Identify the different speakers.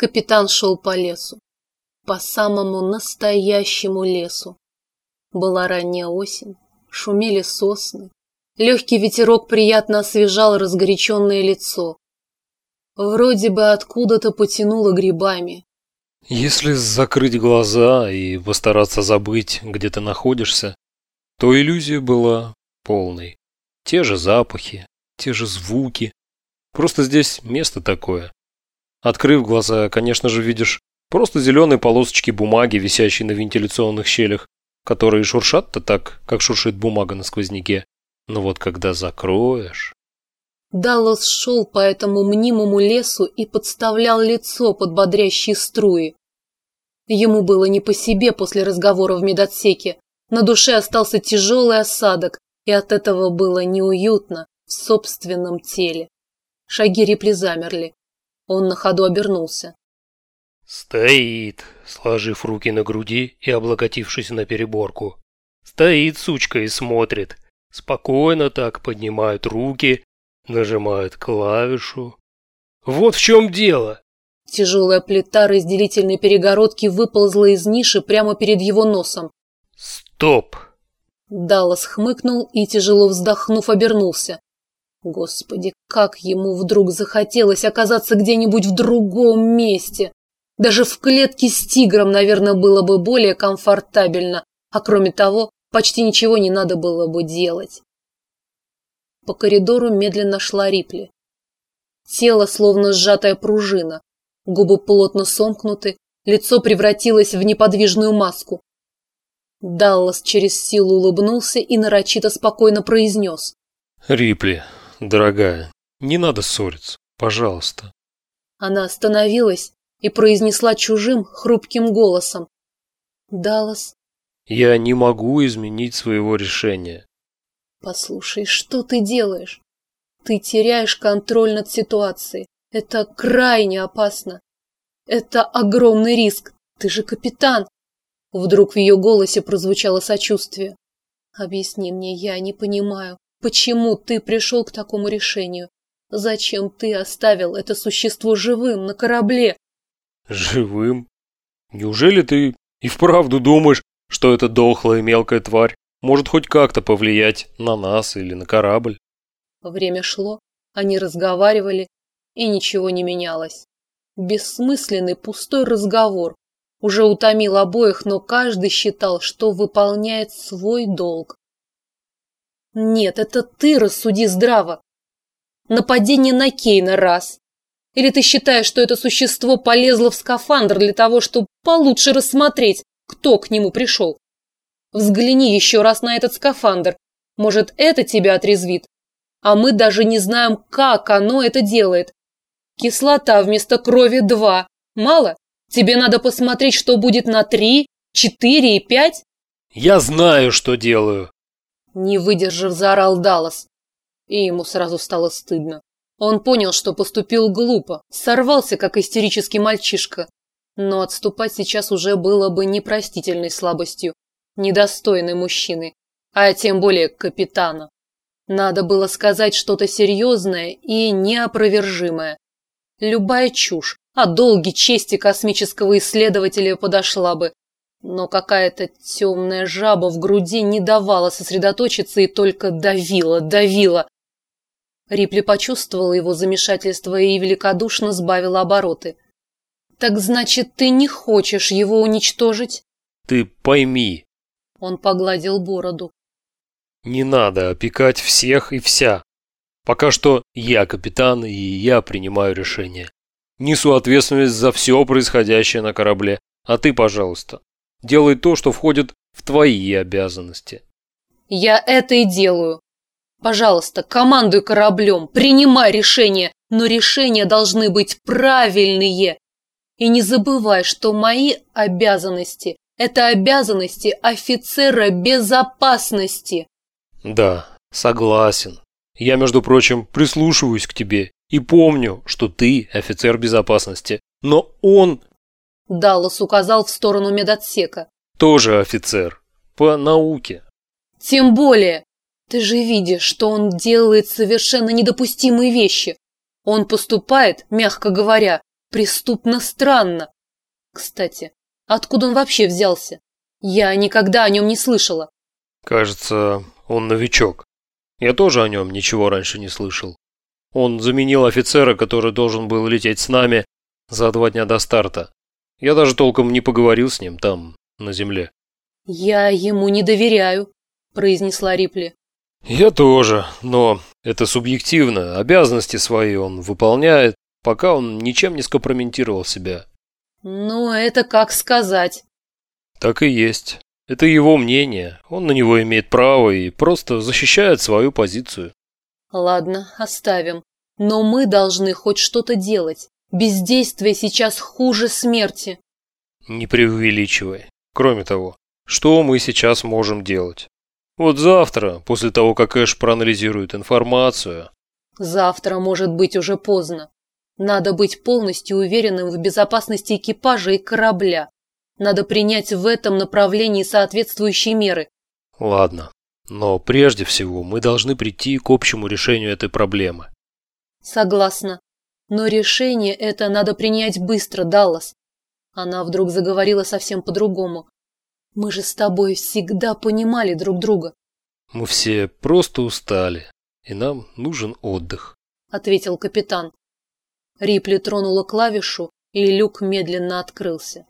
Speaker 1: Капитан шел по лесу. По самому настоящему лесу. Была ранняя осень, шумели сосны. Легкий ветерок приятно освежал разгоряченное лицо. Вроде бы откуда-то потянуло грибами.
Speaker 2: Если закрыть глаза и постараться забыть, где ты находишься, то иллюзия была полной. Те же запахи, те же звуки. Просто здесь место такое. Открыв глаза, конечно же, видишь просто зеленые полосочки бумаги, висящие на вентиляционных щелях, которые шуршат-то так, как шуршит бумага на сквозняке. Но вот когда закроешь...
Speaker 1: Даллас шел по этому мнимому лесу и подставлял лицо под бодрящие струи. Ему было не по себе после разговора в медотсеке. На душе остался тяжелый осадок, и от этого было неуютно в собственном теле. Шаги Рипли замерли. Он на ходу обернулся.
Speaker 3: Стоит, сложив руки на груди и облокотившись на переборку. Стоит сучка и смотрит. Спокойно так поднимает руки, нажимает клавишу. Вот в чем дело.
Speaker 1: Тяжелая плита разделительной перегородки выползла из ниши прямо перед его носом.
Speaker 3: Стоп!
Speaker 1: Даллас хмыкнул и, тяжело вздохнув, обернулся. Господи, как ему вдруг захотелось оказаться где-нибудь в другом месте. Даже в клетке с тигром, наверное, было бы более комфортабельно, а кроме того, почти ничего не надо было бы делать. По коридору медленно шла Рипли. Тело словно сжатая пружина, губы плотно сомкнуты, лицо превратилось в неподвижную маску. Даллас через силу улыбнулся и нарочито спокойно произнес.
Speaker 2: «Рипли, дорогая, не надо ссориться, пожалуйста».
Speaker 1: Она остановилась и произнесла чужим, хрупким голосом. «Даллас...»
Speaker 2: «Я не могу изменить своего решения».
Speaker 1: «Послушай, что ты делаешь? Ты теряешь контроль над ситуацией. Это крайне опасно. Это огромный риск. Ты же капитан. Вдруг в ее голосе прозвучало сочувствие. Объясни мне, я не понимаю, почему ты пришел к такому решению? Зачем ты оставил это существо живым на корабле?
Speaker 2: Живым? Неужели ты и вправду думаешь, что эта дохлая мелкая тварь может хоть как-то повлиять на нас или на корабль?
Speaker 1: Время шло, они разговаривали, и ничего не менялось. Бессмысленный пустой разговор уже утомил обоих, но каждый считал, что выполняет свой долг. Нет, это ты рассуди здраво. Нападение на Кейна раз. Или ты считаешь, что это существо полезло в скафандр для того, чтобы получше рассмотреть, кто к нему пришел? Взгляни еще раз на этот скафандр. Может, это тебя отрезвит? А мы даже не знаем, как оно это делает. Кислота вместо крови два. Мало? Тебе надо посмотреть, что будет на три, четыре и пять.
Speaker 3: Я знаю, что делаю.
Speaker 1: Не выдержав, заорал Даллас. И ему сразу стало стыдно. Он понял, что поступил глупо, сорвался, как истерический мальчишка. Но отступать сейчас уже было бы непростительной слабостью, недостойной мужчины, а тем более капитана. Надо было сказать что-то серьезное и неопровержимое. Любая чушь о долге чести космического исследователя подошла бы. Но какая-то темная жаба в груди не давала сосредоточиться и только давила, давила. Рипли почувствовала его замешательство и великодушно сбавила обороты. «Так значит, ты не хочешь его уничтожить?»
Speaker 2: «Ты пойми».
Speaker 1: Он погладил бороду.
Speaker 2: «Не надо опекать всех и вся. Пока что я капитан, и я принимаю решение. Несу ответственность за все происходящее на корабле. А ты, пожалуйста, делай то, что входит в твои обязанности.
Speaker 1: Я это и делаю. Пожалуйста, командуй кораблем, принимай решения, но решения должны быть правильные. И не забывай, что мои обязанности – это обязанности офицера безопасности.
Speaker 2: Да, согласен. Я, между прочим, прислушиваюсь к тебе и помню, что ты офицер безопасности. Но он...
Speaker 1: Даллас указал в сторону медотсека.
Speaker 2: Тоже офицер. По науке.
Speaker 1: Тем более. Ты же видишь, что он делает совершенно недопустимые вещи. Он поступает, мягко говоря, преступно странно. Кстати, откуда он вообще взялся? Я никогда о нем не слышала.
Speaker 2: Кажется, он новичок. Я тоже о нем ничего раньше не слышал. Он заменил офицера, который должен был лететь с нами за два дня до старта. Я даже толком не поговорил с ним там, на земле.
Speaker 1: «Я ему не доверяю», – произнесла Рипли.
Speaker 2: «Я тоже, но это субъективно. Обязанности свои он выполняет, пока он ничем не скомпрометировал себя».
Speaker 1: «Ну, это как сказать».
Speaker 2: «Так и есть. Это его мнение. Он на него имеет право и просто защищает свою позицию».
Speaker 1: «Ладно, оставим. Но мы должны хоть что-то делать. Бездействие сейчас хуже смерти».
Speaker 2: «Не преувеличивай. Кроме того, что мы сейчас можем делать? Вот завтра, после того, как Эш проанализирует информацию...
Speaker 1: Завтра может быть уже поздно. Надо быть полностью уверенным в безопасности экипажа и корабля. Надо принять в этом направлении соответствующие меры.
Speaker 2: Ладно, но прежде всего мы должны прийти к общему решению этой проблемы.
Speaker 1: Согласна. Но решение это надо принять быстро, Даллас. Она вдруг заговорила совсем по-другому. Мы же с тобой всегда понимали друг друга.
Speaker 2: Мы все просто устали, и нам нужен отдых,
Speaker 1: ответил капитан. Рипли тронула клавишу, и люк медленно открылся.